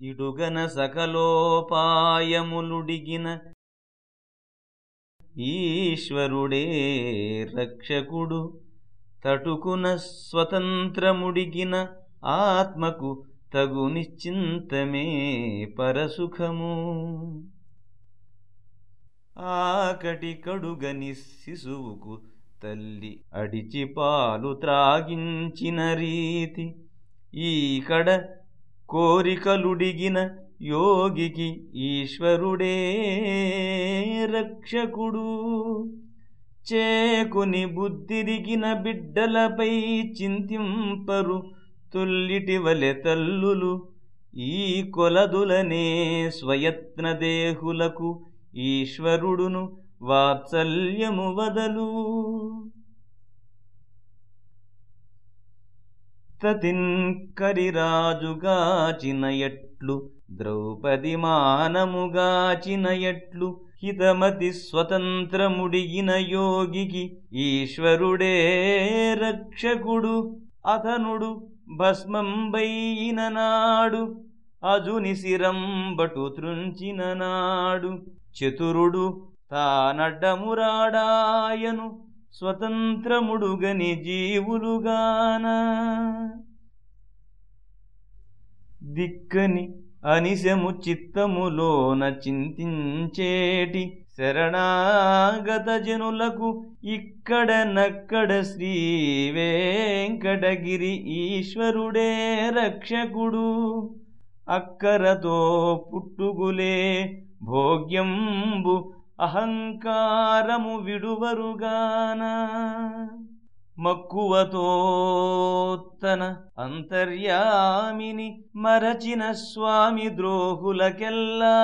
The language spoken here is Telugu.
ఇడుగన సకలోపాయములుడిగిన ఈశ్వరుడే రక్షకుడు తటుకున స్వతంత్రముడిగిన ఆత్మకు తగు నిశ్చింతమే పరసుఖము. ఆకటి కడుగని శిశువుకు తల్లి అడిచి పాలు త్రాగించిన రీతి ఈకడ కోరికలుడిగిన యోగికి ఈశ్వరుడే రక్షకుడు. చేకుని బుద్ధిరిగిన బిడ్డలపై చింతింపరు తుల్లిటివలె తల్లులు. ఈ కొలదులనే స్వయత్నదేహులకు ఈశ్వరుడును వాత్సల్యము వదలు. తతిన్కరిరాజుగాచిన ఎట్లు ద్రౌపది మానముగాచిన ఎట్లు హితమతి స్వతంత్రముడిగిన యోగికి ఈశ్వరుడే రక్షకుడు. అతనుడు భస్మంబైన నాడు అజుని శిరంబటు త్రుంచిన నాడు చతురుడు తానడ్డమురాడాయను స్వతంత్రముడుగని జీవులుగాన. దిక్కని అనిశము చిత్తములోన చింతించేటి శరణాగత జనులకు ఇక్కడ నక్కడ శ్రీ వెంకటగిరి ఈశ్వరుడే రక్షకుడు. అక్కరతో పుట్టుగులే భోగ్యంబు అహంకారము విడువరుగాన మక్కువతో తన అంతర్యామిని మరచిన స్వామి ద్రోహులకెల్లా.